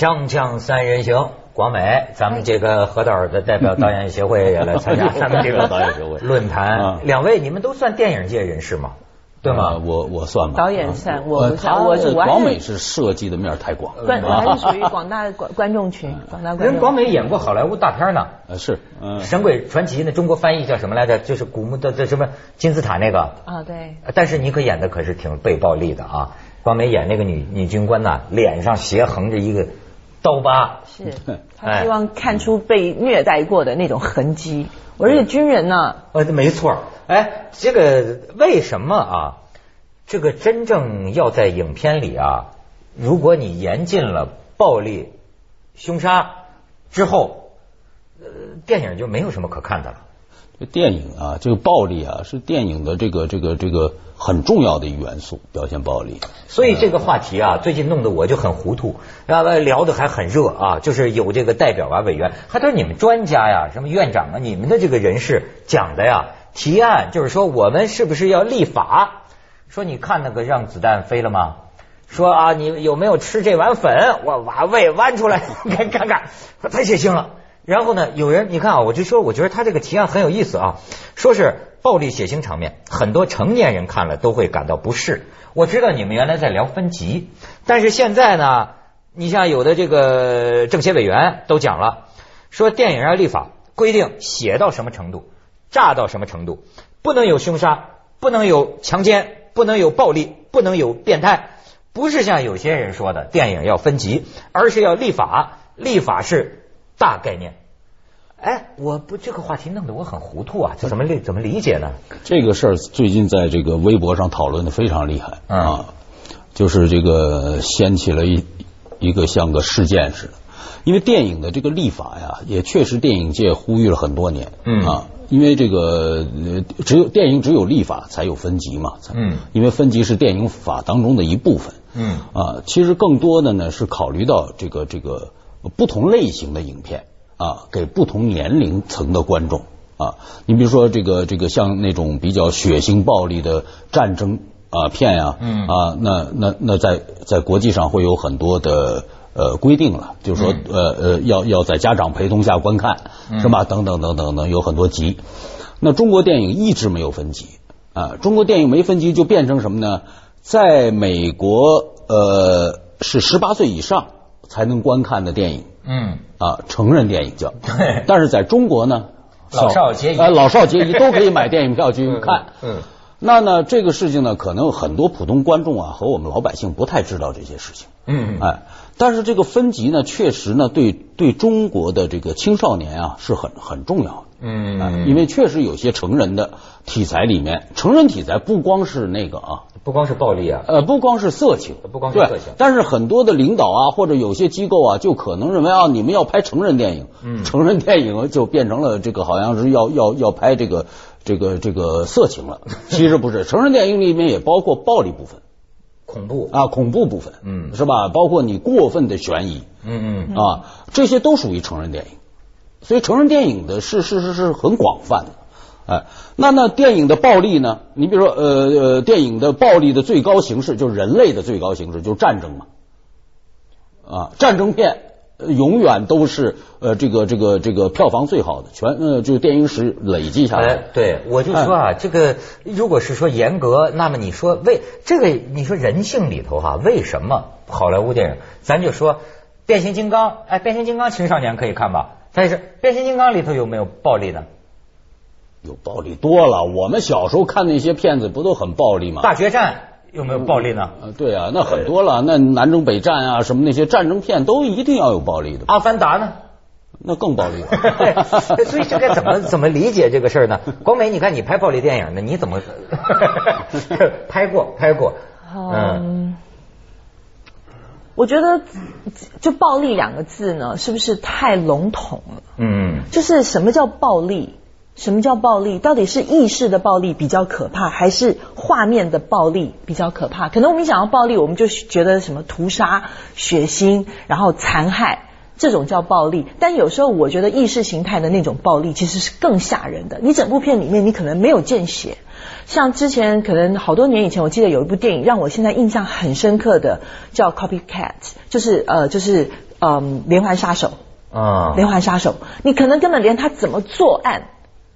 锵锵三人行，广美，咱们这个何导的代表导演协会也来参加 咱们这个导演协会论坛。两位，你们都算电影界人士吗？对吗？我我算吧。导演算，我不算。我广美是涉及的面太广，观我还是属于广大观观众群，广大观众。人广美演过好莱坞大片呢。呃是，《神鬼传奇》那中国翻译叫什么来着？就是古墓的这什么金字塔那个。啊对。但是你可演的可是挺被暴力的啊！广美演那个女女军官呐，脸上斜横着一个刀疤。是。他希望看出被虐待过的那种痕迹。我是个军人呢。呃，没错。哎，这个为什么啊？这个真正要在影片里啊，如果你严禁了暴力、凶杀之后，呃，电影就没有什么可看的了。这电影啊，这个暴力啊，是电影的这个这个这个很重要的元素，表现暴力。所以这个话题啊，最近弄得我就很糊涂，然后聊的还很热啊，就是有这个代表啊、委员，还都是你们专家呀、什么院长啊，你们的这个人士讲的呀。提案就是说，我们是不是要立法？说你看那个让子弹飞了吗？说啊，你有没有吃这碗粉？我把胃剜出来，看 看看，太血腥了。然后呢，有人你看啊，我就说，我觉得他这个提案很有意思啊。说是暴力血腥场面，很多成年人看了都会感到不适。我知道你们原来在聊分级，但是现在呢，你像有的这个政协委员都讲了，说电影要立法规定写到什么程度。炸到什么程度？不能有凶杀，不能有强奸，不能有暴力，不能有变态。不是像有些人说的电影要分级，而是要立法。立法是大概念。哎，我不这个话题弄得我很糊涂啊，这怎么理怎么理解呢？这个事儿最近在这个微博上讨论的非常厉害啊，就是这个掀起了一一个像个事件似的。因为电影的这个立法呀，也确实电影界呼吁了很多年啊。因为这个只有电影只有立法才有分级嘛，嗯，因为分级是电影法当中的一部分，嗯啊，其实更多的呢是考虑到这个这个不同类型的影片啊，给不同年龄层的观众啊，你比如说这个这个像那种比较血腥暴力的战争啊片呀，嗯啊，那那那在在国际上会有很多的。呃，规定了，就是说，呃呃，要要在家长陪同下观看，是吧？等等等等等，有很多级。那中国电影一直没有分级啊，中国电影没分级就变成什么呢？在美国，呃，是十八岁以上才能观看的电影，嗯，啊，成人电影叫。对。但是在中国呢，老少皆宜，老少皆宜 都可以买电影票去看。嗯。那呢，这个事情呢，可能很多普通观众啊和我们老百姓不太知道这些事情。嗯。哎。但是这个分级呢，确实呢，对对中国的这个青少年啊是很很重要的。嗯，因为确实有些成人的题材里面，成人题材不光是那个啊，不光是暴力啊，呃，不光是色情，不光是色情。但是很多的领导啊，或者有些机构啊，就可能认为啊，你们要拍成人电影，嗯，成人电影就变成了这个好像是要要要拍这个这个这个色情了。其实不是，成人电影里面也包括暴力部分。恐怖啊，恐怖部分，嗯，是吧？包括你过分的悬疑，嗯嗯，啊，这些都属于成人电影。所以成人电影的是是是是很广泛的，哎，那那电影的暴力呢？你比如说，呃呃，电影的暴力的最高形式就是人类的最高形式就是战争嘛，啊，战争片。永远都是呃，这个这个这个票房最好的，全呃，就电影史累计下来。对，我就说啊，这个如果是说严格，那么你说为这个，你说人性里头哈，为什么好莱坞电影？咱就说变形金刚，哎，变形金刚青少年可以看吧？但是变形金刚里头有没有暴力呢？有暴力多了，我们小时候看那些片子不都很暴力吗？大决战。有没有暴力呢？对啊，那很多了，那南征北战啊，什么那些战争片都一定要有暴力的。阿凡达呢？那更暴力。所以这该怎么 怎么理解这个事儿呢？光美，你看你拍暴力电影呢，你怎么 拍过？拍过。嗯，我觉得就暴力两个字呢，是不是太笼统了？嗯，就是什么叫暴力？什么叫暴力？到底是意识的暴力比较可怕，还是画面的暴力比较可怕？可能我们想到暴力，我们就觉得什么屠杀、血腥，然后残害，这种叫暴力。但有时候我觉得意识形态的那种暴力其实是更吓人的。你整部片里面你可能没有见血，像之前可能好多年以前，我记得有一部电影让我现在印象很深刻的，叫《Copycat》，就是呃就是。嗯，连环杀手啊，连环杀手，你可能根本连他怎么作案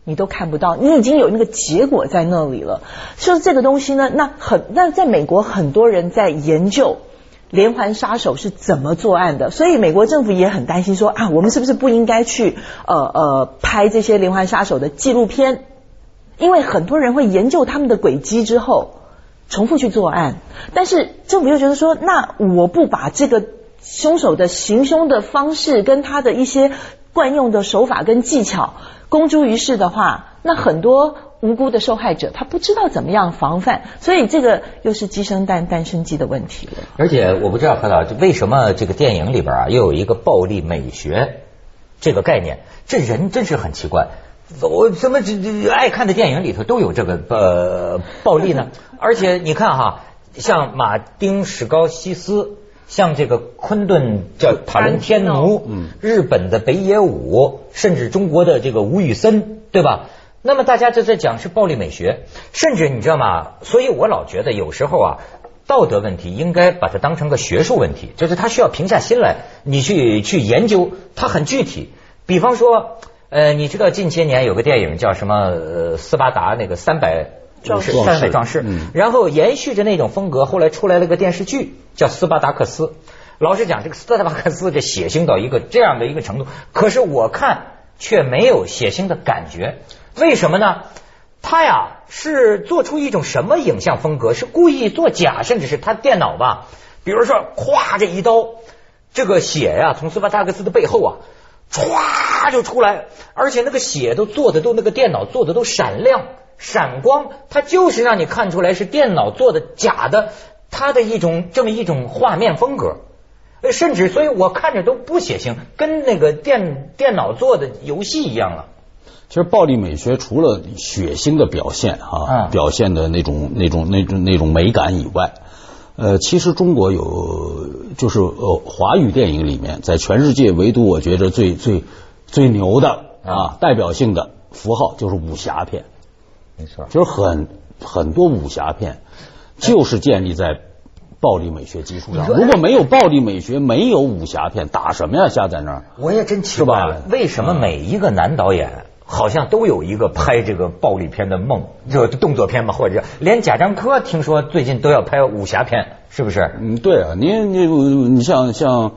你都看不到，你已经有那个结果在那里了。就是这个东西呢，那很那在美国很多人在研究连环杀手是怎么作案的，所以美国政府也很担心说啊，我们是不是不应该去呃呃拍这些连环杀手的纪录片？因为很多人会研究他们的轨迹之后重复去作案，但是政府又觉得说，那我不把这个。凶手的行凶的方式跟他的一些惯用的手法跟技巧公诸于世的话，那很多无辜的受害者他不知道怎么样防范，所以这个又是鸡生蛋蛋生鸡的问题了。而且我不知道何导为什么这个电影里边啊又有一个暴力美学这个概念，这人真是很奇怪。我怎么这这爱看的电影里头都有这个呃暴力呢？而且你看哈，像马丁史高西斯。像这个昆顿叫塔伦天奴，嗯日本的北野武，甚至中国的这个吴宇森，对吧？那么大家就在讲是暴力美学，甚至你知道吗？所以我老觉得有时候啊，道德问题应该把它当成个学术问题，就是他需要平下心来，你去去研究，它很具体。比方说，呃，你知道近些年有个电影叫什么？呃，斯巴达那个三百。壮士，三百壮士，然后延续着那种风格，后来出来了个电视剧叫《斯巴达克斯》。老实讲，这个斯巴达克斯这血腥到一个这样的一个程度，可是我看却没有血腥的感觉。为什么呢？他呀是做出一种什么影像风格？是故意作假，甚至是他电脑吧？比如说，咵这一刀，这个血呀从斯巴达克斯的背后啊，歘就出来，而且那个血都做的都那个电脑做的都闪亮。闪光，它就是让你看出来是电脑做的假的，它的一种这么一种画面风格，甚至所以我看着都不血腥，跟那个电电脑做的游戏一样了。其实暴力美学除了血腥的表现哈，表现的那种那种那种那种美感以外，呃，其实中国有就是呃华语电影里面，在全世界唯独我觉得最最最牛的啊代表性的符号就是武侠片。没错，就是很很多武侠片就是建立在暴力美学基础上。如果没有暴力美学，没有武侠片，打什么呀？下在那儿，我也真奇怪，为什么每一个男导演好像都有一个拍这个暴力片的梦，就动作片嘛，或者连贾樟柯听说最近都要拍武侠片，是不是？嗯，对啊，你你你像像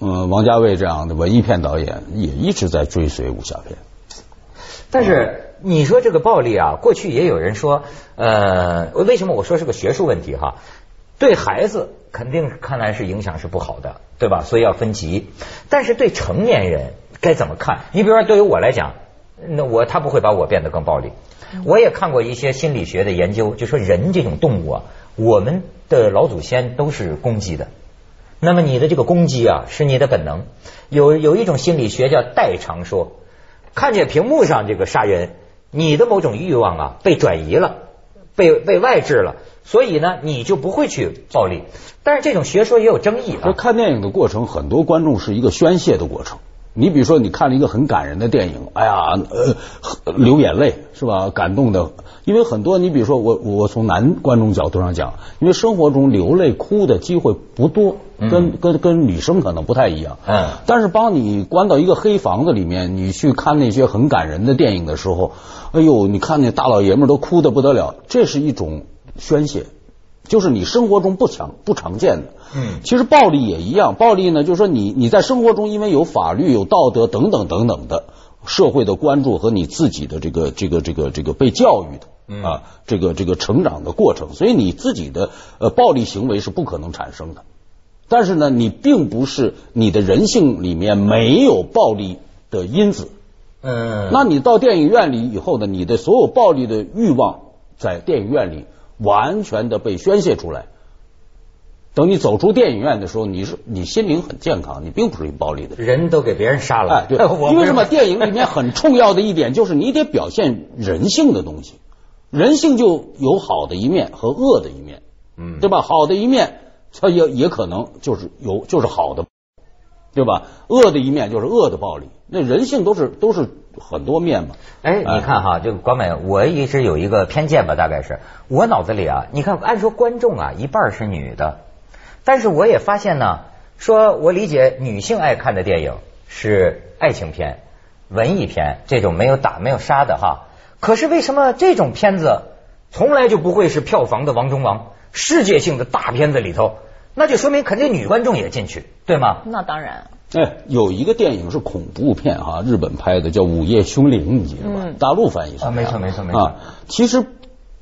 嗯王家卫这样的文艺片导演，也一直在追随武侠片，但是。你说这个暴力啊，过去也有人说，呃，为什么我说是个学术问题哈？对孩子肯定看来是影响是不好的，对吧？所以要分级。但是对成年人该怎么看？你比如说，对于我来讲，那我他不会把我变得更暴力。我也看过一些心理学的研究，就说人这种动物啊，我们的老祖先都是攻击的。那么你的这个攻击啊，是你的本能。有有一种心理学叫代偿说，看见屏幕上这个杀人。你的某种欲望啊被转移了，被被外置了，所以呢你就不会去暴力。但是这种学说也有争议啊。看电影的过程，很多观众是一个宣泄的过程。你比如说，你看了一个很感人的电影，哎呀，呃，流眼泪是吧？感动的，因为很多，你比如说我，我从男观众角度上讲，因为生活中流泪哭的机会不多，跟跟跟女生可能不太一样。嗯。但是帮你关到一个黑房子里面，你去看那些很感人的电影的时候，哎呦，你看那大老爷们都哭的不得了，这是一种宣泄。就是你生活中不常不常见的，嗯，其实暴力也一样。暴力呢，就是说你你在生活中，因为有法律、有道德等等等等的社会的关注和你自己的这个这个这个这个被教育的啊，这个这个成长的过程，所以你自己的呃暴力行为是不可能产生的。但是呢，你并不是你的人性里面没有暴力的因子，嗯，那你到电影院里以后呢，你的所有暴力的欲望在电影院里。完全的被宣泄出来。等你走出电影院的时候，你是你心灵很健康，你并不是一暴力的人，都给别人杀了。哎，对，因为什么？电影里面很重要的一点就是你得表现人性的东西，人性就有好的一面和恶的一面，嗯，对吧？好的一面，它也也可能就是有就是好的，对吧？恶的一面就是恶的暴力，那人性都是都是。很多面嘛，哎，你看哈，这个广美，我一直有一个偏见吧，大概是我脑子里啊，你看，按说观众啊，一半是女的，但是我也发现呢，说我理解女性爱看的电影是爱情片、文艺片这种没有打没有杀的哈。可是为什么这种片子从来就不会是票房的王中王？世界性的大片子里头，那就说明肯定女观众也进去，对吗？那当然。哎，有一个电影是恐怖片哈，日本拍的叫《午夜凶铃》，你记得吧？大陆翻译是啊，没错没错没错。其实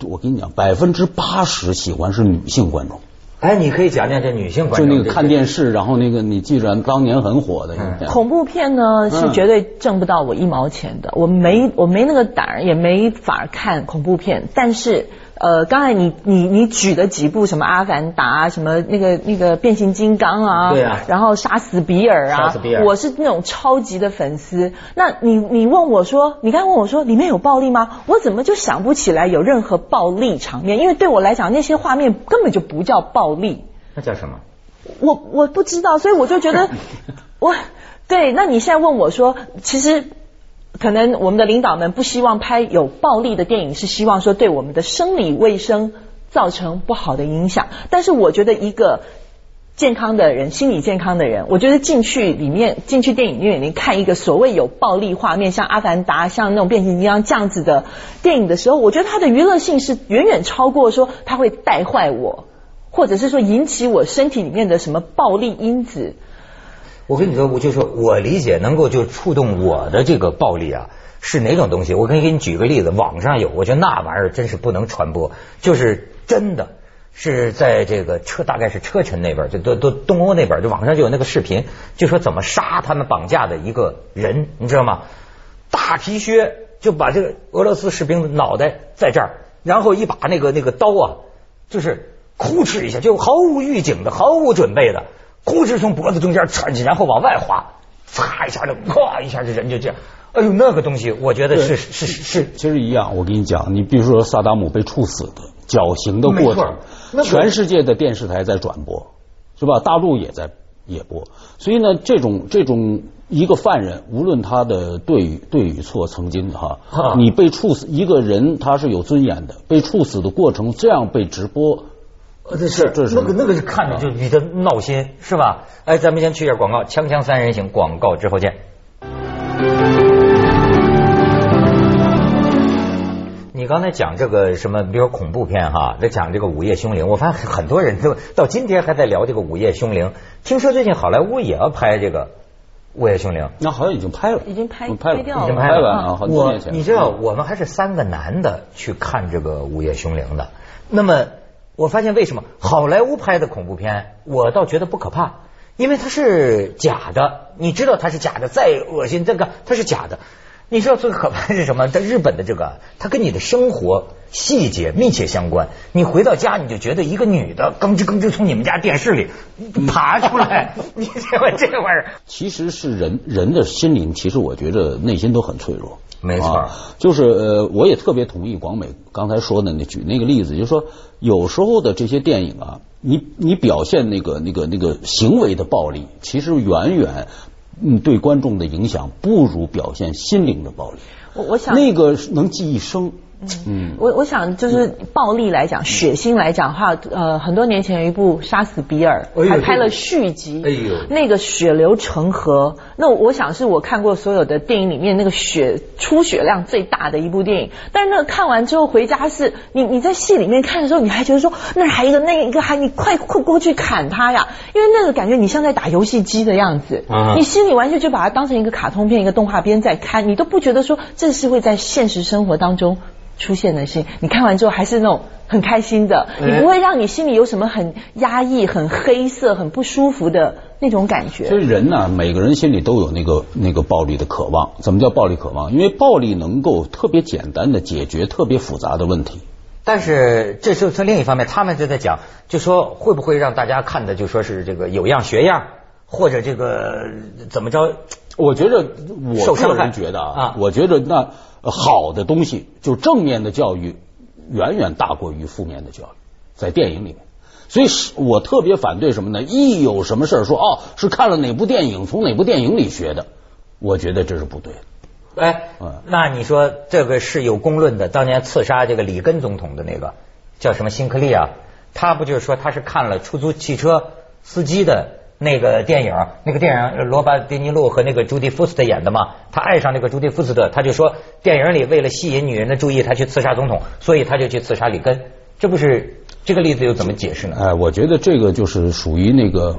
我跟你讲，百分之八十喜欢是女性观众。哎，你可以讲讲这女性观众，就那个看电视，然后那个你记着当年很火的恐怖片呢，是绝对挣不到我一毛钱的，我没我没那个胆儿，也没法看恐怖片，但是。呃，刚才你你你举的几部什么阿凡达，什么那个那个变形金刚啊，对啊，然后杀死比尔啊，杀死比尔，我是那种超级的粉丝。那你你问我说，你刚才问我说里面有暴力吗？我怎么就想不起来有任何暴力场面？因为对我来讲，那些画面根本就不叫暴力。那叫什么？我我不知道，所以我就觉得 我对。那你现在问我说，其实。可能我们的领导们不希望拍有暴力的电影，是希望说对我们的生理卫生造成不好的影响。但是我觉得一个健康的人，心理健康的人，我觉得进去里面进去电影院里面看一个所谓有暴力画面，像《阿凡达》像那种变形金刚这样子的电影的时候，我觉得它的娱乐性是远远超过说它会带坏我，或者是说引起我身体里面的什么暴力因子。我跟你说，我就说我理解能够就触动我的这个暴力啊，是哪种东西？我可以给你举个例子，网上有，我觉得那玩意儿真是不能传播，就是真的是在这个车，大概是车臣那边，就都都东欧那边，就网上就有那个视频，就说怎么杀他们绑架的一个人，你知道吗？大皮靴就把这个俄罗斯士兵的脑袋在这儿，然后一把那个那个刀啊，就是哭哧一下，就毫无预警的，毫无准备的。呼哧从脖子中间窜起，然后往外滑，擦一下就，咵一下这人就这样。哎呦，那个东西，我觉得是是是，其实一样。我跟你讲，你比如说萨达姆被处死的绞刑的过程，全世界的电视台在转播，是吧？大陆也在也播。所以呢，这种这种一个犯人，无论他的对与对与错，曾经哈，你被处死一个人，他是有尊严的，被处死的过程这样被直播。呃，这是那个那个是看着就你的闹心是吧？哎，咱们先去一下广告，锵锵三人行，广告之后见。你刚才讲这个什么，比如恐怖片哈，在讲这个午夜凶铃，我发现很多人都到今天还在聊这个午夜凶铃。听说最近好莱坞也要拍这个午夜凶铃，那好像已经拍了，已经拍拍了，已经拍了啊，好多年前。你知道我们还是三个男的去看这个午夜凶铃的，那么。我发现为什么好莱坞拍的恐怖片，我倒觉得不可怕，因为它是假的。你知道它是假的，再恶心这个它是假的。你知道最可怕是什么？在日本的这个，它跟你的生活细节密切相关。你回到家，你就觉得一个女的吭哧吭哧从你们家电视里爬出来，你这玩这玩意儿，其实是人人的心灵，其实我觉得内心都很脆弱。没错，就是呃，我也特别同意广美刚才说的那举那个例子，就是说有时候的这些电影啊，你你表现那个那个那个行为的暴力，其实远远嗯对观众的影响不如表现心灵的暴力。我我想那个能记一生。嗯，我我想就是暴力来讲，血腥来讲的话，呃，很多年前有一部《杀死比尔》，还拍了续集，哎呦，那个血流成河，那我想是我看过所有的电影里面那个血出血量最大的一部电影。但是那个看完之后回家是，你你在戏里面看的时候，你还觉得说那还一个那一个还你快快过去砍他呀，因为那个感觉你像在打游戏机的样子，你心里完全就把它当成一个卡通片、一个动画片在看，你都不觉得说这是会在现实生活当中。出现的是，你看完之后还是那种很开心的，你不会让你心里有什么很压抑、很黑色、很不舒服的那种感觉。所以人呢，每个人心里都有那个那个暴力的渴望。怎么叫暴力渴望？因为暴力能够特别简单的解决特别复杂的问题。但是这是从另一方面，他们就在讲，就说会不会让大家看的就说是这个有样学样，或者这个怎么着？我觉得我个人觉得啊，我觉得那。好的东西，就正面的教育远远大过于负面的教育，在电影里面，所以是我特别反对什么呢？一有什么事儿说哦，是看了哪部电影，从哪部电影里学的，我觉得这是不对的。哎，那你说这个是有公论的？当年刺杀这个里根总统的那个叫什么辛克利啊？他不就是说他是看了出租汽车司机的那个电影，那个电影罗巴迪尼路和那个朱迪福斯特演的嘛，他爱上那个朱迪福斯特，他就说电影里为了吸引女人的注意，他去刺杀总统，所以他就去刺杀里根。这不是这个例子又怎么解释呢？哎，我觉得这个就是属于那个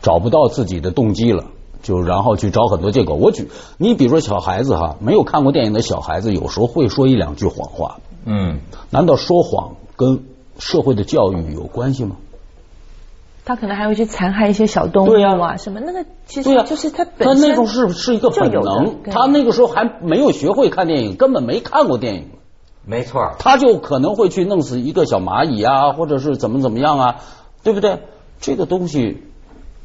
找不到自己的动机了，就然后去找很多借口。我举你比如说小孩子哈，没有看过电影的小孩子，有时候会说一两句谎话。嗯，难道说谎跟社会的教育有关系吗？他可能还会去残害一些小动物啊，什么那个其实就是他本身，他那种是是一个本能，他那个时候还没有学会看电影，根本没看过电影，没错，他就可能会去弄死一个小蚂蚁啊，或者是怎么怎么样啊，对不对？这个东西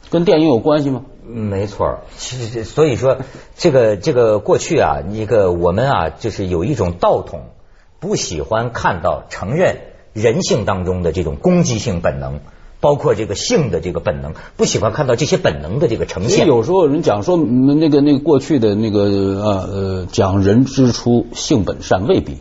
跟电影有关系吗？没错，其实所以说这个这个过去啊，一个我们啊，就是有一种道统，不喜欢看到承认人性当中的这种攻击性本能。包括这个性的这个本能，不喜欢看到这些本能的这个呈现。有时候人讲说，那个那个过去的那个呃呃，讲人之初性本善，未必。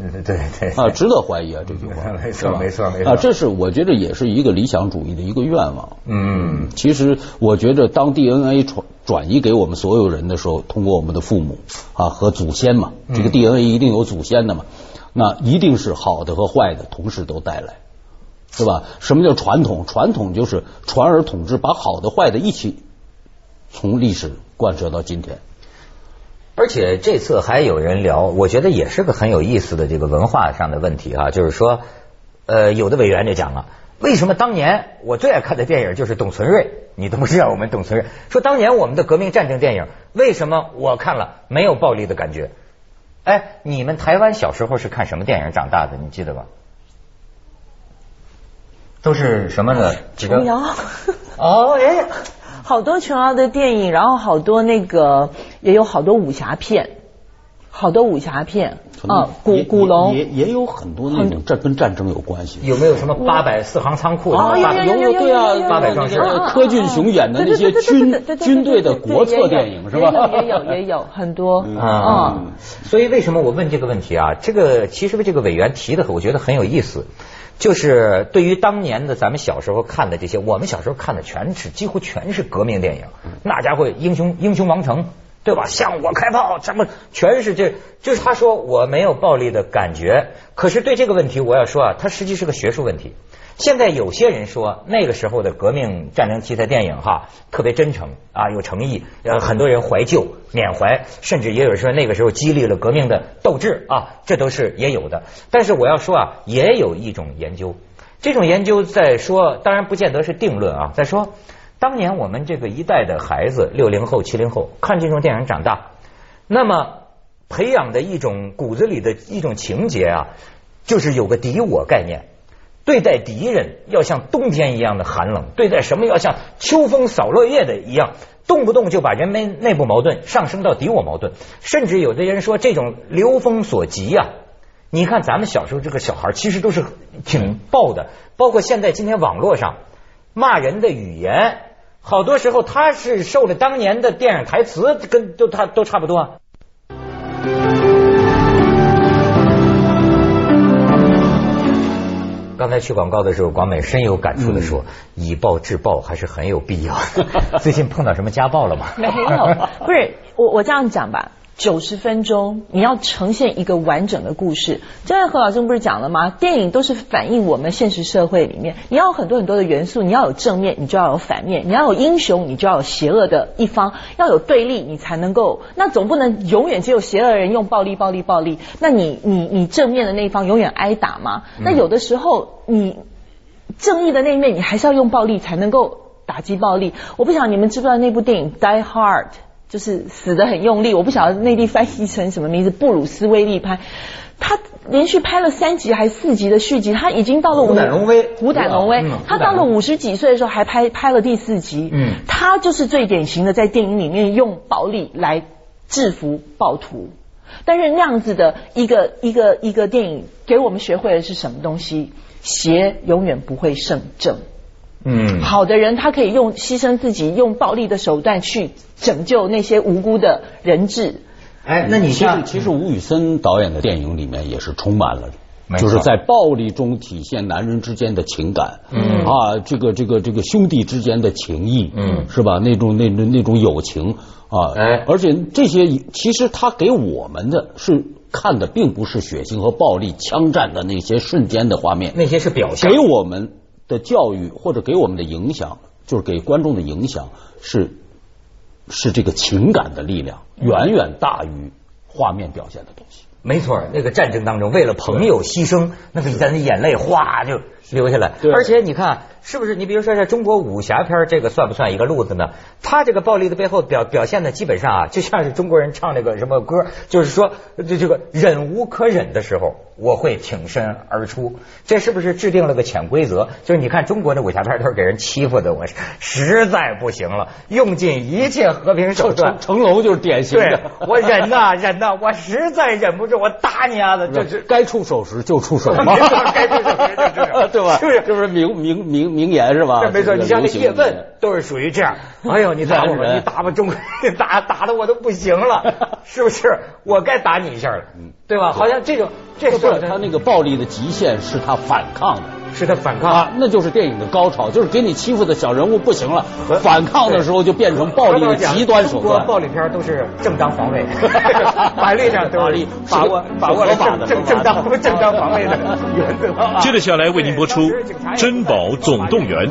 嗯，对对。啊，值得怀疑啊，这句话。没错，没错，没错。啊，这是我觉得也是一个理想主义的一个愿望。嗯。其实我觉得，当 DNA 传转移给我们所有人的时候，通过我们的父母啊和祖先嘛，这个 DNA 一定有祖先的嘛，那一定是好的和坏的同时都带来。是吧？什么叫传统？传统就是传而统之，把好的坏的一起从历史贯彻到今天。而且这次还有人聊，我觉得也是个很有意思的这个文化上的问题啊，就是说，呃，有的委员就讲了，为什么当年我最爱看的电影就是董存瑞？你都不知道我们董存瑞说当年我们的革命战争电影，为什么我看了没有暴力的感觉？哎，你们台湾小时候是看什么电影长大的？你记得吧？都是什么的？琼瑶 哦，哎，好多琼瑶的电影，然后好多那个也有好多武侠片，好多武侠片啊，古古龙也也有很多那种这跟战争有关系。有没有什么八百四行仓库？啊，有有有对啊，八百壮士，柯俊雄演的那些军军队的国策电影是吧？也有也有很多啊。所以为什么我问这个问题啊？这个其实这个委员提的，我觉得很有意思。就是对于当年的咱们小时候看的这些，我们小时候看的全是几乎全是革命电影，那家伙英雄英雄王成，对吧？向我开炮，什么全是这，就是他说我没有暴力的感觉，可是对这个问题我要说啊，它实际是个学术问题。现在有些人说那个时候的革命战争题材电影哈特别真诚啊有诚意，呃很多人怀旧缅怀，甚至也有人说那个时候激励了革命的斗志啊，这都是也有的。但是我要说啊，也有一种研究，这种研究在说，当然不见得是定论啊，在说当年我们这个一代的孩子六零后七零后看这种电影长大，那么培养的一种骨子里的一种情节啊，就是有个敌我概念。对待敌人要像冬天一样的寒冷，对待什么要像秋风扫落叶的一样，动不动就把人们内部矛盾上升到敌我矛盾，甚至有的人说这种流风所及呀。你看咱们小时候这个小孩其实都是挺暴的，包括现在今天网络上骂人的语言，好多时候他是受了当年的电影台词跟都他都差不多。刚才去广告的时候，广美深有感触的说：“以暴制暴还是很有必要。”最近碰到什么家暴了吗？没有，不是我我这样讲吧。九十分钟，你要呈现一个完整的故事。刚才何老师不是讲了吗？电影都是反映我们现实社会里面，你要有很多很多的元素，你要有正面，你就要有反面；你要有英雄，你就要有邪恶的一方，要有对立，你才能够。那总不能永远只有邪恶的人用暴力、暴力、暴力。那你你你正面的那一方永远挨打吗？那有的时候，你正义的那一面，你还是要用暴力才能够打击暴力。我不想你们知不知道那部电影《Die Hard》。就是死的很用力，我不晓得内地翻译成什么名字。布鲁斯威利拍，他连续拍了三集还是四集的续集，他已经到了虎胆龙威，虎胆龙威，他到了五十几岁的时候还拍拍了第四集。嗯，他就是最典型的在电影里面用暴力来制服暴徒，但是那样子的一个一个一个电影给我们学会的是什么东西？邪永远不会胜正。嗯，好的人他可以用牺牲自己，用暴力的手段去拯救那些无辜的人质。哎，那你其实其实吴宇森导演的电影里面也是充满了就是在暴力中体现男人之间的情感，嗯。啊，这个这个这个兄弟之间的情谊，嗯，是吧？那种那那那种友情啊，哎，而且这些其实他给我们的是看的并不是血腥和暴力、枪战的那些瞬间的画面，那些是表现。给我们的教育或者给我们的影响，就是给观众的影响是是这个情感的力量远远大于画面表现的东西。没错，那个战争当中为了朋友牺牲，那个咱的眼泪哗就流下来。而且你看，是不是？你比如说，在中国武侠片，这个算不算一个路子呢？他这个暴力的背后表表现的，基本上啊，就像是中国人唱那个什么歌，就是说，这这个忍无可忍的时候，我会挺身而出。这是不是制定了个潜规则？就是你看中国的武侠片都是给人欺负的，我实在不行了，用尽一切和平手段。成龙就是典型的，我忍呐 忍呐，我实在忍不住。我打你啊！这是该出手时就出手嘛，该出手时就出手，对吧？是不是？这不是名名名名言是吧？这没错，你像那叶问都是属于这样。哎呦，你打我，你打吧，中 打打的我都不行了，是不是？我该打你一下了，对吧？好像这种这是他那个暴力的极限是他反抗的。是他反抗啊，那就是电影的高潮，就是给你欺负的小人物不行了，反抗的时候就变成暴力的极端手段。暴力片都是正当防卫，法律上都是把握把握了正正当正当防卫的原则。接着下来为您播出《珍宝总动员》。